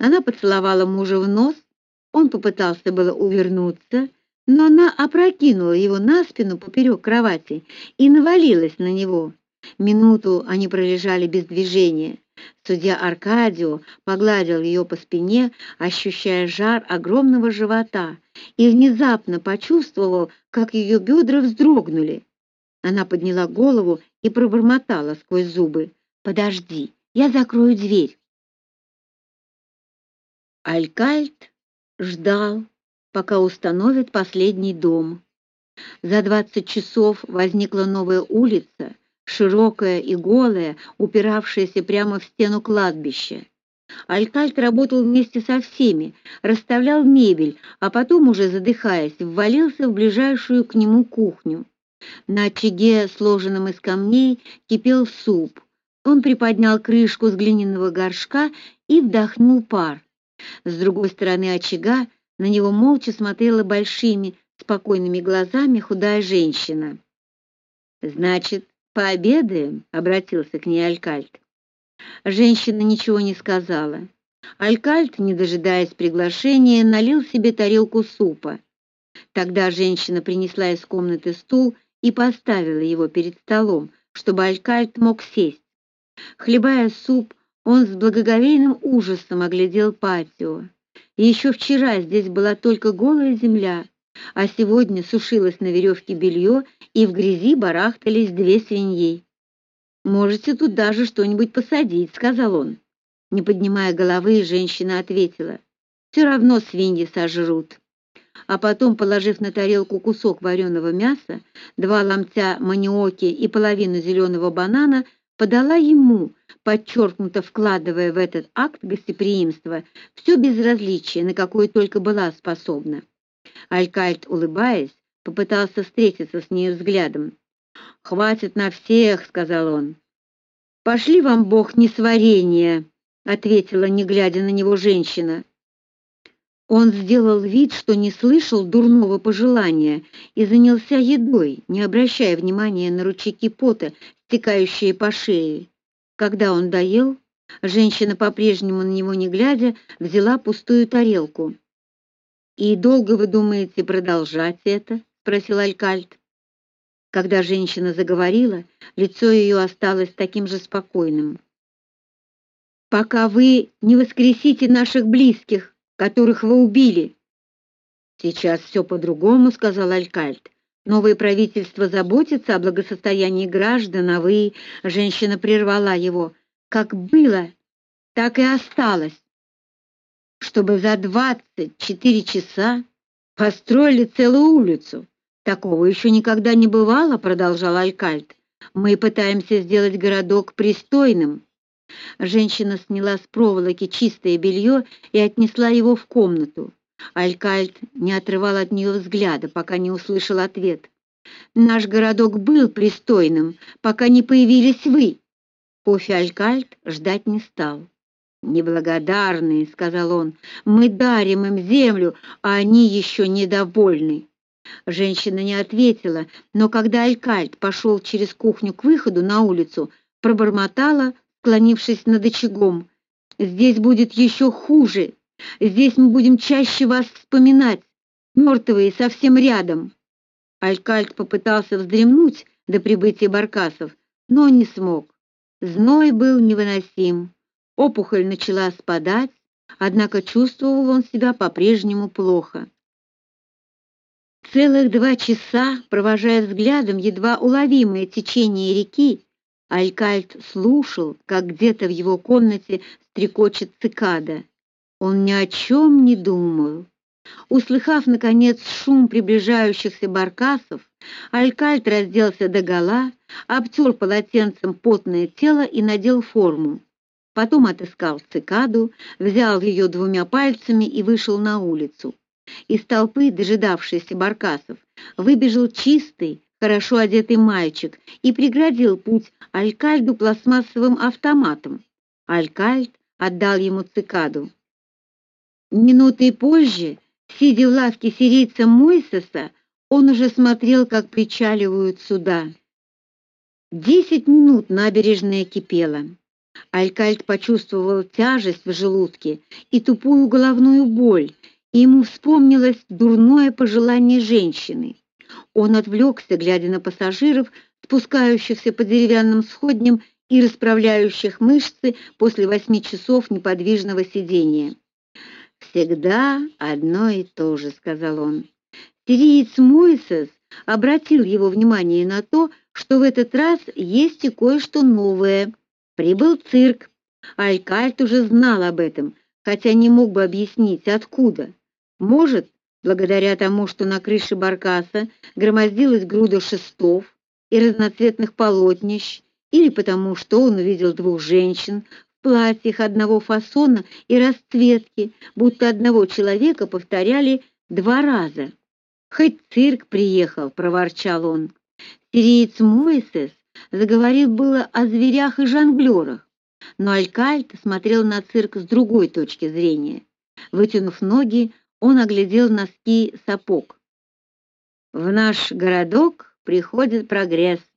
Она поцеловала мужа в нос, он попытался было увернуться, но она опрокинула его на спину поперек кровати и навалилась на него. Минуту они пролежали без движения. Судья Аркадио погладил ее по спине, ощущая жар огромного живота, и внезапно почувствовал, как ее бедра вздрогнули. Она подняла голову и пробормотала сквозь зубы: "Подожди, я закрою дверь". Алькальт ждал, пока установят последний дом. За двадцать часов возникла новая улица, широкая и голая, упиравшаяся прямо в стену кладбища. Алькальт работал вместе со всеми, расставлял мебель, а потом уже задыхаясь, ввалился в ближайшую к нему кухню. На очаге, сложенном из камней, кипел суп. Он приподнял крышку с глиняного горшка и вдохнул пар. С другой стороны очага на него молча смотрела большими, спокойными глазами худая женщина. Значит, пообедаем, обратился к ней Алькальт. Женщина ничего не сказала. Алькальт, не дожидаясь приглашения, налил себе тарелку супа. Тогда женщина принесла из комнаты стул и поставила его перед столом, чтобы Алькальт мог сесть. Хлебая суп, он с благоговейным ужасом оглядел патио. Еще вчера здесь была только голая земля, а сегодня сушилось на веревке белье, и в грязи барахтались две свиньи. Можете тут даже что-нибудь посадить, сказал он. Не поднимая головы, женщина ответила: «Все равно свиньи сожрут а потом, положив на тарелку кусок вареного мяса, два ломтя маниоки и половину зеленого банана, подала ему, подчеркнуто вкладывая в этот акт гостеприимства все безразличие, на какое только была способна. Алькальт, улыбаясь, попытался встретиться с ней взглядом. "Хватит на всех", сказал он. "Пошли вам Бог несварения", ответила, не глядя на него женщина. Он сделал вид, что не слышал дурного пожелания и занялся едой, не обращая внимания на ручейки пота, стекающие по шее. Когда он доел, женщина по-прежнему на него не глядя, взяла пустую тарелку. «И долго вы думаете продолжать это?» — спросил Алькальт. Когда женщина заговорила, лицо ее осталось таким же спокойным. «Пока вы не воскресите наших близких», которых вы убили. Сейчас все по-другому, сказал Алькальт. Новое правительство заботится о благосостоянии граждан, а вы, женщина прервала его, как было, так и осталось. Чтобы за двадцать четыре часа построили целую улицу. Такого еще никогда не бывало, продолжал Алькальт. Мы пытаемся сделать городок пристойным. Женщина сняла с проволоки чистое белье и отнесла его в комнату. Алькальт не отрывал от нее взгляда, пока не услышал ответ. Наш городок был пристойным, пока не появились вы. Кофе Алькальт ждать не стал. Неблагодарные, сказал он. Мы дарим им землю, а они еще недовольны. Женщина не ответила, но когда Алькальт пошел через кухню к выходу на улицу, пробормотала склонившись над очагом. Здесь будет еще хуже. Здесь мы будем чаще вас вспоминать. Мертвые совсем рядом. Алькальт попытался вздремнуть до прибытия баркасов, но не смог. Зной был невыносим. Опухоль начала спадать, однако чувствовал он себя по-прежнему плохо. Целых два часа, провожая взглядом едва уловимое течение реки, Алькальт слушал, как где-то в его комнате стрекочет цикада. Он ни о чем не думал. Услыхав наконец шум приближающихся баркасов, Алькальт разделся догола, обтер полотенцем потное тело и надел форму. Потом отыскал цикаду, взял ее двумя пальцами и вышел на улицу. Из толпы дожидавшейся баркасов выбежал чистый, хорошо одетый мальчик и преградил путь Алькальду пластмассовым автоматом. Алькальд отдал ему цикаду. Минутой позже, сидя в лавке сирийца Мойсеса, он уже смотрел, как причаливают суда. Десять минут набережная кипела. Алькальт почувствовал тяжесть в желудке и тупую головную боль, и ему вспомнилось дурное пожелание женщины. Он отвлекся, глядя на пассажиров, спускающихся по деревянным сходням и расправляющих мышцы после восьми часов неподвижного сидения. «Всегда одно и то же», — сказал он. Сириец Мойсес обратил его внимание на то, что в этот раз есть и кое-что новое. Прибыл цирк. Алькальт уже знал об этом, хотя не мог бы объяснить, откуда. Может, благодаря тому, что на крыше баркаса громоздилась груда шестов и разноцветных полотнищ, или потому, что он увидел двух женщин в платьях одного фасона и расцветки, будто одного человека повторяли два раза. «Хоть цирк приехал», — проворчал он. Сириец Мойсес заговорил было о зверях и жонглерах, но Алькальт смотрел на цирк с другой точки зрения. Вытянув ноги, он оглядел носки сапог. «В наш городок приходит прогресс»,